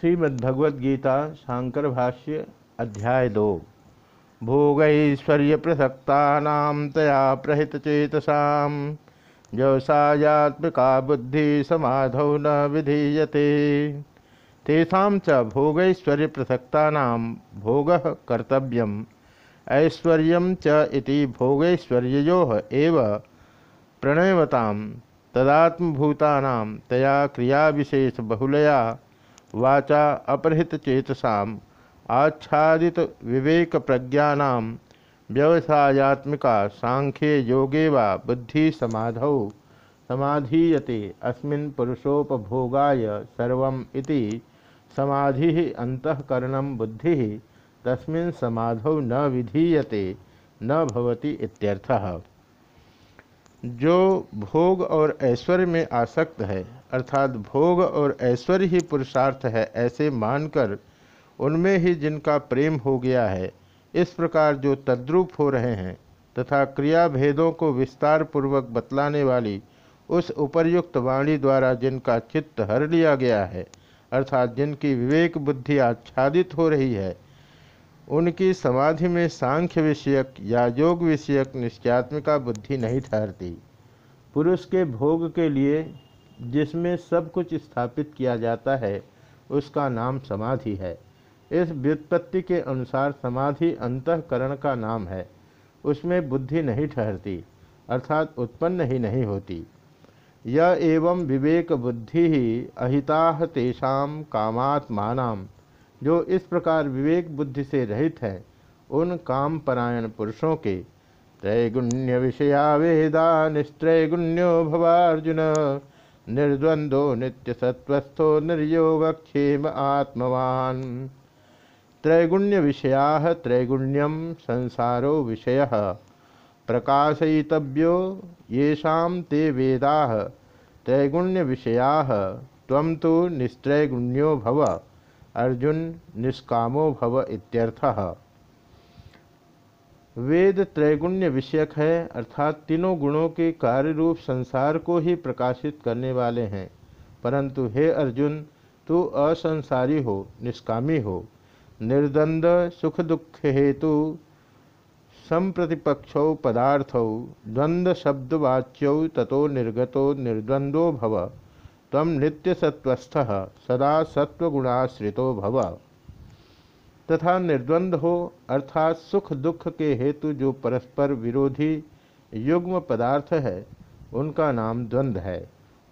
श्रीमद्भगवद्गीता शांकर भाष्य अध्याय दो। भोगैश्वर्य प्रसक्ता तया प्रहित चेतसा व्यवसायात्मिका बुद्धि समाधौ न विधीयते। तेषा च भोगैश्वर्य प्रसक्ता भोग कर्तव्य ऐश्वर्य च भोगैश्वर्यो एव प्रणयवता तया क्रिया विशेष बहुलया वाचा अपहृत चेतसा आच्छादित विवेक प्रज्ञा व्यवसायत्मिका सांख्ये योगे वा बुद्धि समाधौ, समाधीयते अस्मिन् पुरुषोपभोगाय सर्वम् इति समाधि अंतकरण बुद्धि, तस्मिन् समाधौ न विधीयते, न भवति इत्यर्थः। जो भोग और ऐश्वर्य में आसक्त है, अर्थात भोग और ऐश्वर्य ही पुरुषार्थ है, ऐसे मानकर उनमें ही जिनका प्रेम हो गया है, इस प्रकार जो तद्रूप हो रहे हैं, तथा क्रिया भेदों को विस्तार पूर्वक बतलाने वाली उस उपर्युक्त वाणी द्वारा जिनका चित्त हर लिया गया है, अर्थात जिनकी विवेक बुद्धि आच्छादित हो रही है उनकी समाधि में सांख्य विषयक या योग विषयक निश्चयात्मिका बुद्धि नहीं ठहरती। पुरुष के भोग के लिए जिसमें सब कुछ स्थापित किया जाता है, उसका नाम समाधि है। इस व्युत्पत्ति के अनुसार समाधि अंतकरण का नाम है। उसमें बुद्धि नहीं ठहरती, अर्थात उत्पन्न ही नहीं होती। यह एवं विवेक बुद्धि ही अहिता तेषा कामात्मान जो इस प्रकार विवेक बुद्धि से रहित है, उन काम परायण पुरुषों के, त्रैगुण्य विषया वेदा, निस्त्रैगुण्यो भवार्जुन, निर्द्वंदो नित्य सत्वस्थो निर्योगक्षेम आत्मवान। त्रैगुण्य विषया त्रैगुण्यम संसारो विषय, प्रकाशयितव्यो येषा ते वेदा, त्रैगुण्य विषया तम तो निस्त्रैगुण्यो भव। अर्जुन निष्कामो भव इत्यर्थः। वेद त्रैगुण्य विषयक है, अर्थात तीनों गुणों के कार्य रूप संसार को ही प्रकाशित करने वाले हैं। परंतु हे अर्जुन, तू असंसारी हो, निष्कामी हो। निर्द्वंद सुख दुख हेतु संप्रतिपक्षौ पदार्थौ द्वंद्व शब्दवाच्यौ ततो निर्गतो निर्द्वंदो भव। तम नित्य सत्वस्थ सदा सत्वगुणाश्रितो भव। तथा निर्द्वंद हो अर्थात सुख दुख के हेतु जो परस्पर विरोधी युग्म पदार्थ है, उनका नाम द्वंद्व है।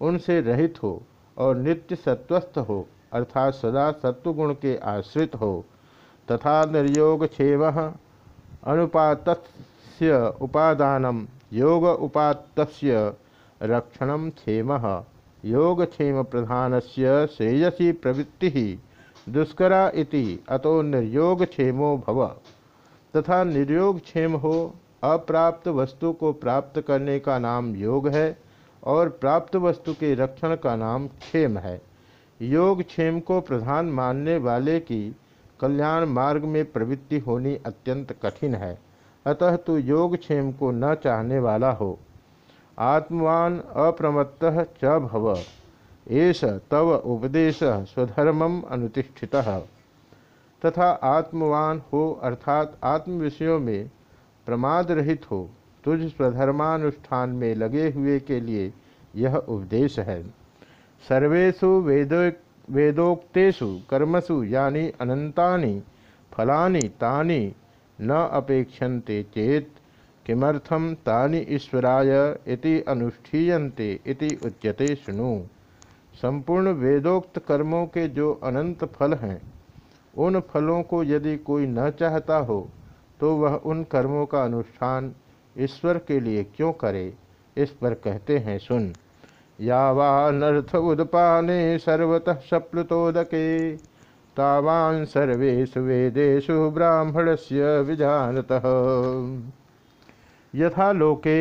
उनसे रहित हो और नित्य सत्वस्थ हो, अर्थात सदा सत्वगुण के आश्रित हो, तथा निर्योग क्षेम अनुपात उपादान, योग उपात रक्षण क्षेम। योगक्षेम प्रधान से श्रेयसी प्रवृत्ति। दुष्करा इति अतो निर्योगक्षेमो भव। तथा निर्योगक्षेम हो, अप्राप्त वस्तु को प्राप्त करने का नाम योग है, और प्राप्त वस्तु के रक्षण का नाम क्षेम है। योग क्षेम को प्रधान मानने वाले की कल्याण मार्ग में प्रवृत्ति होनी अत्यंत कठिन है। अतः तू योग क्षेम को न चाहने वाला हो। आत्मवान अप्रमत्त च भव। एष तव उपदेश स्वधर्म अनुतिष्ठित। तथा आत्मवान हो अर्थात आत्म विषयों में प्रमाद रहित हो, तुझ स्वधर्मानुष्ठान में लगे हुए के लिए यह उपदेश है। सर्वेशु वेदो, वेदोक्तेषु कर्मसु यानी अनंतानि फलानि तानि न अपेक्षन्ते चेत किमर्थम तानि ईश्वराय इति अनुष्ठीयन्ते इति उच्यते सुनु संपूर्ण वेदोक्त कर्मों के जो अनंत फल हैं, उन फलों को यदि कोई न चाहता हो तो वह उन कर्मों का अनुष्ठान ईश्वर के लिए क्यों करे? इस पर कहते हैं, सुन। यावानर्थ उदपाने सर्वतः सप्लुतोदके, तावान सर्वेशु वेदेशु ब्राह्मण से विजानतः। यथा लोके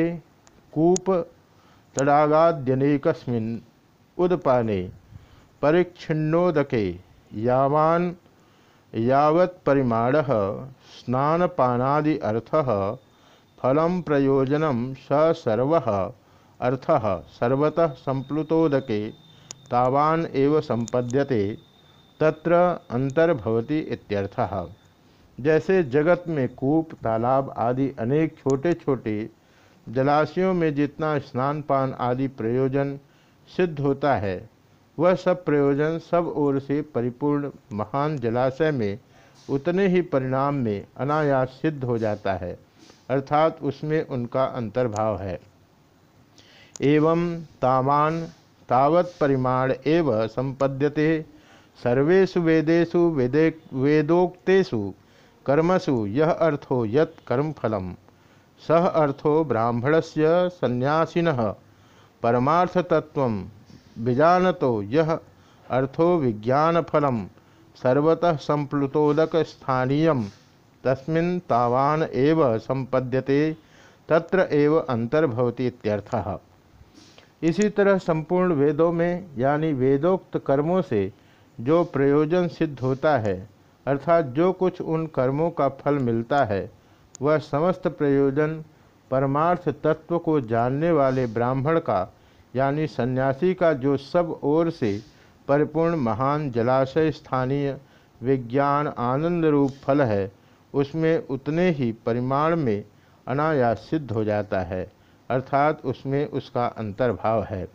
कूप तडागाद्यनेकस्मिन् उदपाने परिच्छिन्नोदके यावान यावत् परिमाणः स्नानपानादि अर्थः फलं प्रयोजनं स सर्वः अर्थः सर्वतः संप्लुतोदके तावान एव संपद्यते तत्र अंतर्भवती इत्यर्थः। जैसे जगत में कूप, तालाब आदि अनेक छोटे छोटे जलाशयों में जितना स्नान पान आदि प्रयोजन सिद्ध होता है, वह सब प्रयोजन सब ओर से परिपूर्ण महान जलाशय में उतने ही परिणाम में अनायास सिद्ध हो जाता है, अर्थात उसमें उनका अंतर्भाव है। एवं तावान तावत परिमाण एव संपद्यते, सर्वेषु वेदेषु वेदे वेदोक्तेषु कर्मसु यह अर्थो यत कर्मफलम। सह अर्थो ब्राह्मणस्य सन्यासिनः परमार्थतत्व विजानतो यह अर्थो विज्ञानफलम। सर्वतः संप्लुतोदक स्थानीय तस्मिन् तावान एव संपद्यते तत्र एव अंतर्भवती इत्यर्थः। इसी तरह संपूर्ण वेदों में, यानी वेदोक्त कर्मों से, जो प्रयोजन सिद्ध होता है अर्थात जो कुछ उन कर्मों का फल मिलता है, वह समस्त प्रयोजन परमार्थ तत्व को जानने वाले ब्राह्मण का, यानी सन्यासी का जो सब ओर से परिपूर्ण महान जलाशय स्थानीय विज्ञान आनंद रूप फल है, उसमें उतने ही परिमाण में अनायास सिद्ध हो जाता है, अर्थात उसमें उसका अंतर्भाव है।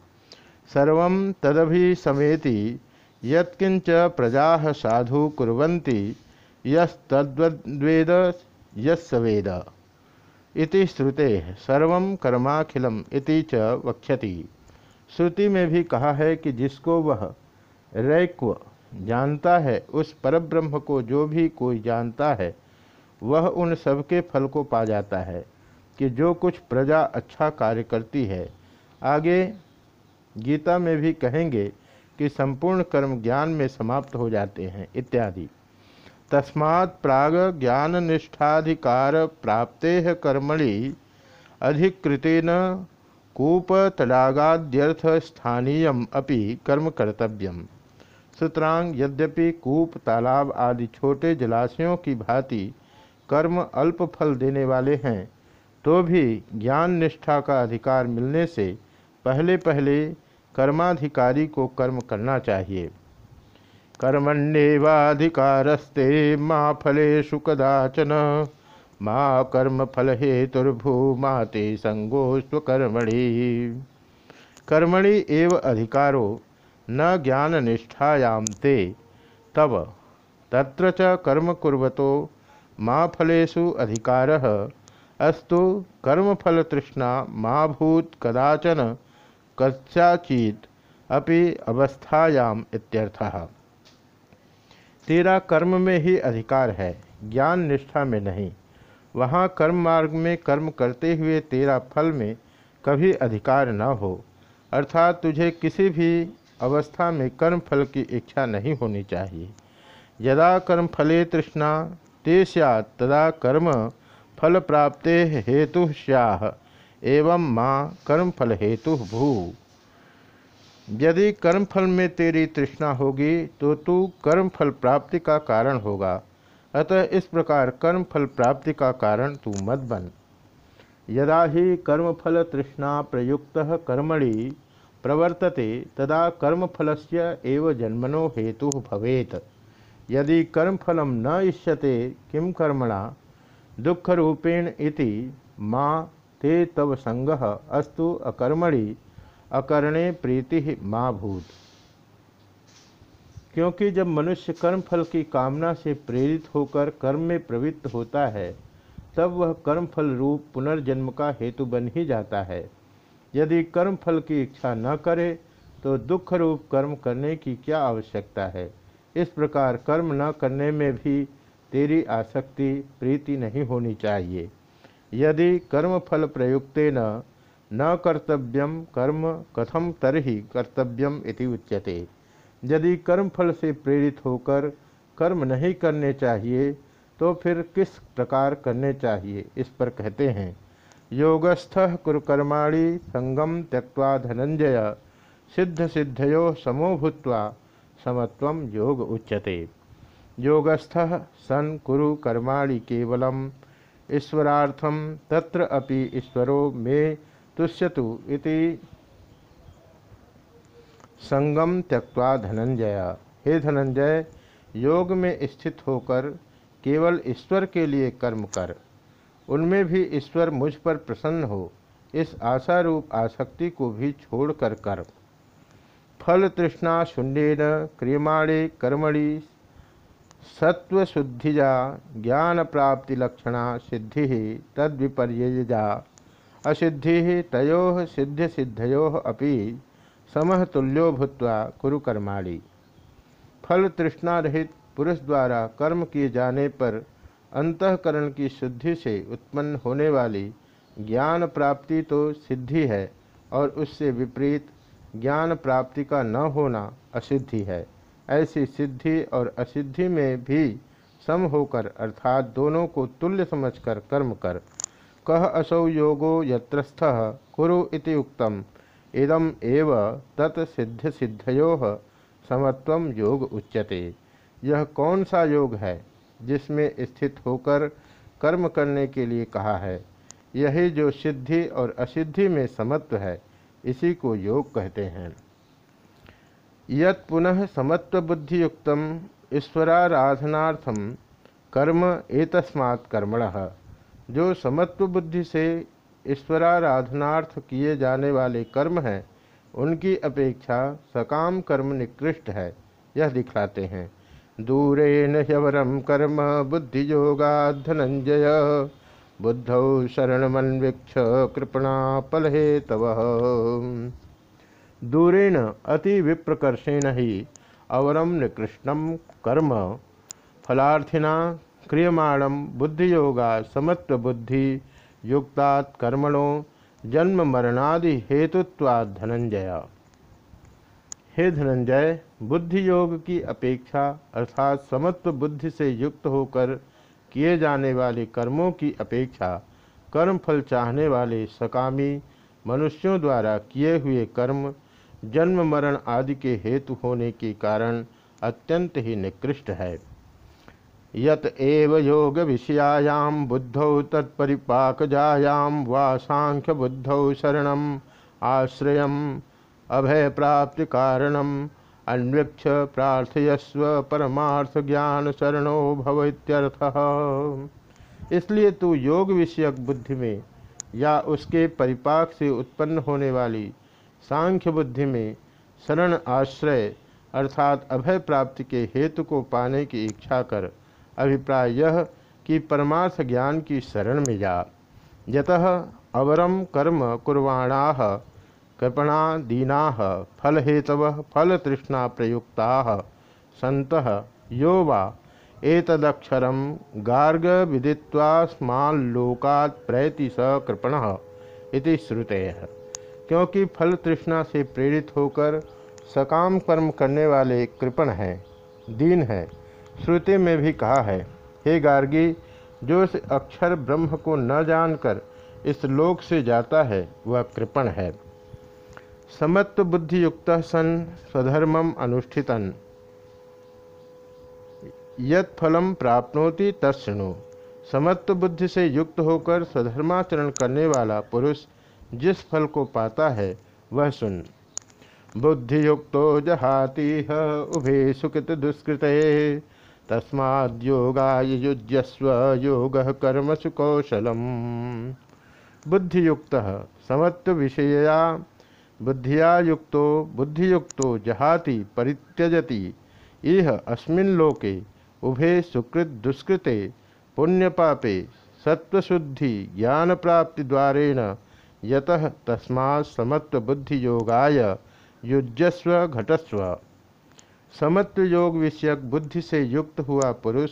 सर्व तदभि समेति यत्किंच प्रजा साधु कुरंती यद्वेद यस्वेद इति श्रुते सर्व कर्माखिलम इति च वक्षति श्रुति में भी कहा है कि जिसको वह रैक्व जानता है, उस परब्रह्म को जो भी कोई जानता है, वह उन सबके फल को पा जाता है, कि जो कुछ प्रजा अच्छा कार्य करती है। आगे गीता में भी कहेंगे कि संपूर्ण कर्म ज्ञान में समाप्त हो जाते हैं, इत्यादि। तस्मात् प्राग ज्ञान निष्ठाधिकार प्राप्ते कर्मणि अधिकृतेन कूप तडागाद्यर्थ स्थानीय अपि कर्म कर्तव्यम। सुतरांग यद्यपि कूप, तालाब आदि छोटे जलाशयों की भांति कर्म अल्प फल देने वाले हैं तो भी ज्ञान निष्ठा का अधिकार मिलने से पहले पहले कर्माधिकारी को कर्म करना चाहिए। कर्मण्येवाधिकारस्ते माँ फलेशु कदाचन, माँ कर्म फल हेतुर्भू माते संगोस्वकर्मणि कर्मणि एव अधिकारो, न ज्ञान निष्ठायाम ते। तब तत्र च कर्म कुर्वतो, माँ फलेषु अधिकारः। अस्तु कर्मफल तृष्णा माँ भूत कदाचन कस्याचित अपि अवस्थायाम इत्यर्थः। तेरा कर्म में ही अधिकार है, ज्ञान निष्ठा में नहीं। वहाँ कर्म मार्ग में कर्म करते हुए तेरा फल में कभी अधिकार न हो। अर्थात तुझे किसी भी अवस्था में कर्म फल की इच्छा नहीं होनी चाहिए। यदा कर्म फले तृष्णा, ते तदा कर्म फल प्राप्ते हेतु स्याह एवं माँ कर्मफल हेतु भू। यदि कर्मफल में तेरी तृष्णा होगी तो तू कर्मफल प्राप्ति का कारण होगा। अतः इस प्रकार कर्मफल प्राप्ति का कारण तू मत बन। यदा ही कर्मफल तृष्णा प्रयुक्त कर्मणि प्रवर्तते, तदा कर्मफलस्य एव जन्मनो हेतु भवेत। यदि कर्मफलम न इष्यते किम कर्मणा? दुख रूपेण इति माँ ते तव संग अस्तु अकर्मणि, अकर्णे प्रीति माँ भूत क्योंकि जब मनुष्य कर्म फल की कामना से प्रेरित होकर कर्म में प्रवृत्त होता है, तब वह कर्म फल रूप पुनर्जन्म का हेतु बन ही जाता है। यदि कर्म फल की इच्छा न करे तो दुख रूप कर्म करने की क्या आवश्यकता है? इस प्रकार कर्म न करने में भी तेरी आसक्ति, प्रीति नहीं होनी चाहिए। यदि कर्म फल प्रयुक्ते न न कर्तव्यम कर्म कथम तरही कर्तव्यम इति उच्यते। यदि कर्म फल से प्रेरित होकर कर्म नहीं करने चाहिए तो फिर किस प्रकार करने चाहिए, इस पर कहते हैं। योगस्थ कुरकर्माणी संगम त्यक्वा धनंजय सिद्ध सिद्धयो समो भूत्वा समत्व योग उच्यते। योगस्थ सन कुरु कर्माणि केवलम ईश्वरार्थम तत्र अपि ईश्वरो मे तुष्यतु इति संगम त्यक्वा धनंजय हे धनंजय योग में स्थित होकर केवल ईश्वर के लिए कर्म कर। उनमें भी ईश्वर मुझ पर प्रसन्न हो। इस आशा रूप आसक्ति को भी छोड़कर कर। फल तृष्णा क्रियमाणे कर्मणि सत्वशुद्धिजा ज्ञान प्राप्ति लक्षणा सिद्धि तद विपर्यजा असिद्धि तयो सिद्ध सिद्धयो अपि समतुल्यो भूत्वा कुरु कर्माणी फल तृष्णा रहित पुरुष द्वारा कर्म किए जाने पर अंतकरण की शुद्धि से उत्पन्न होने वाली ज्ञान प्राप्ति तो सिद्धि है और उससे विपरीत ज्ञान प्राप्ति का न होना असिद्धि है। ऐसी सिद्धि और असिद्धि में भी सम होकर अर्थात दोनों को तुल्य समझकर कर्म कर। कह असौ योगो यत्रस्थ कुरु इति उक्तम। इदम एव तत् सिद्ध सिद्धयो समत्वम योग उच्यते। यह कौन सा योग है जिसमें स्थित होकर कर्म करने के लिए कहा है? यही जो सिद्धि और असिद्धि में समत्व है, इसी को योग कहते हैं। यत पुनः समत्व कर्म एतस्मात् कर्मण। जो समत्व बुद्धि से ईश्वराराधनार्थ किए जाने वाले कर्म हैं, उनकी अपेक्षा सकाम कर्म निकृष्ट है, यह दिखलाते हैं। दूरेण ह्यवरम कर्म बुद्धि योगा धनंजय बुद्धौ शरणमन्वीक्ष तव दूरेण अति विप्रकर्षेण ही अवरम निकृष्णम कर्म। फलार्थिना क्रियमाणम बुद्धियोगा समत्व बुद्धि युक्तात् कर्मणों, जन्म मरणादि हेतुत्वाद धनंजय। हे धनंजय बुद्धि योग की अपेक्षा अर्थात समत्व बुद्धि से युक्त होकर किए जाने वाले कर्मों की अपेक्षा कर्म फल चाहने वाले सकामी मनुष्यों द्वारा किए हुए कर्म जन्म मरण आदि के हेतु होने के कारण अत्यंत ही निकृष्ट है। यत एव योग विषयायाम बुद्धौ तत्परिपाकजायाम वा सांख्य बुद्धौ शरण आश्रय अभय प्राप्ति कारणम अन्वीक्ष प्रार्थयस्व परमार्थ ज्ञान शरणो भव इसलिए तू योग विषयक बुद्धि में या उसके परिपाक से उत्पन्न होने वाली सांख्य बुद्धि में शरण आश्रय अर्थात अभय प्राप्ति के हेतु को पाने की इच्छा कर अभिप्राय यह कि परमार्थ ज्ञान की शरण में जा। यत अवरम कर्म कुर्वाणा कृपणा दीना फल हेतव फल तृष्णा प्रयुक्ता। सत यो वा? एतदक्षर गार्ग प्रयति स कृपण श्रुते। क्योंकि फल तृष्णा से प्रेरित होकर सकाम कर्म करने वाले कृपण हैं, दीन हैं। श्रुति में भी कहा है, हे गार्गी, जो इस अक्षर ब्रह्म को न जानकर इस लोक से जाता है, वह कृपण है। समत्व बुद्धि युक्त सन स्वधर्मम अनुष्ठितन। यत फलम प्राप्नोति तत्णु समत्व बुद्धि से युक्त होकर स्वधर्माचरण करने वाला पुरुष जिस फल को पाता है, वह सुन। बुद्धियुक्तो जहाति उभे सुकृत दुष्कृत। तस्माद्योगाय युज्यस्व, योग कर्मसु कौशलम बुद्धियुक्त समत्व विषया बुद्धिया युक्तो बुद्धियुक्तो जहाति परित्यजति। इह अस्मिन् लोके उभे सुकृत दुष्कृते, पुण्यपापे सत्वशुद्धि ज्ञान प्राप्ति द्वारेण यतः तस्मा समत्व बुद्धि योगाय युजस्व घटस्व। समत्व योग विषयक बुद्धि से युक्त हुआ पुरुष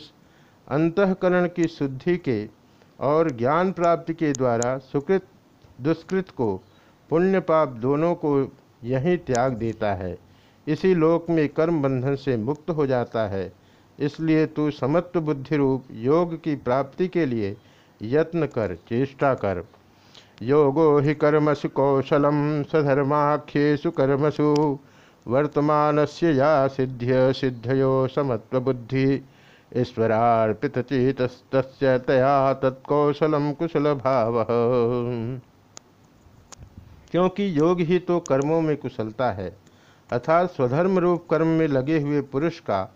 अंतकरण की शुद्धि के और ज्ञान प्राप्ति के द्वारा सुकृत, दुष्कृत को पुण्य पाप दोनों को यही त्याग देता है। इसी लोक में कर्म बंधन से मुक्त हो जाता है। इसलिए तू समत्व बुद्धि रूप योग की प्राप्ति के लिए यत्न कर, चेष्टा कर। योगो हि कर्मसु कौशलम सधर्माख्येशु कर्मसु। वर्तमान से या सिद्ध्य सिद्धयो समत्वबुद्धि। ईश्वरार्पित चेत तया तत्कौशलम कुशल भाव क्योंकि योग ही तो कर्मों में कुशलता है, अर्थात स्वधर्म रूप कर्म में लगे हुए पुरुष का,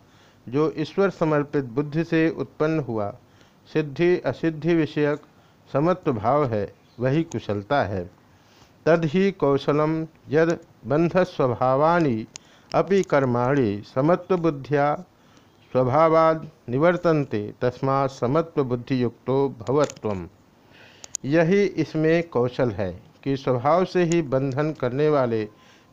जो ईश्वर समर्पित बुद्धि से उत्पन्न हुआ, सिद्धि असिद्धि विषयक समत्व भाव है वही कुशलता है। तद ही कौशलम यद बंधस्वभावानी अपि कर्माणि समत्व बुद्धिया स्वभावाद निवर्तन्ते तस्मा समत्व बुद्धियुक्तो भवत्वम। यही इसमें कौशल है कि स्वभाव से ही बंधन करने वाले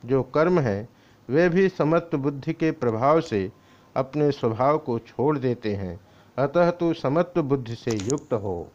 जो कर्म हैं, वे भी समत्व बुद्धि के प्रभाव से अपने स्वभाव को छोड़ देते हैं, अतः तू समत्व बुद्धि से युक्त हो।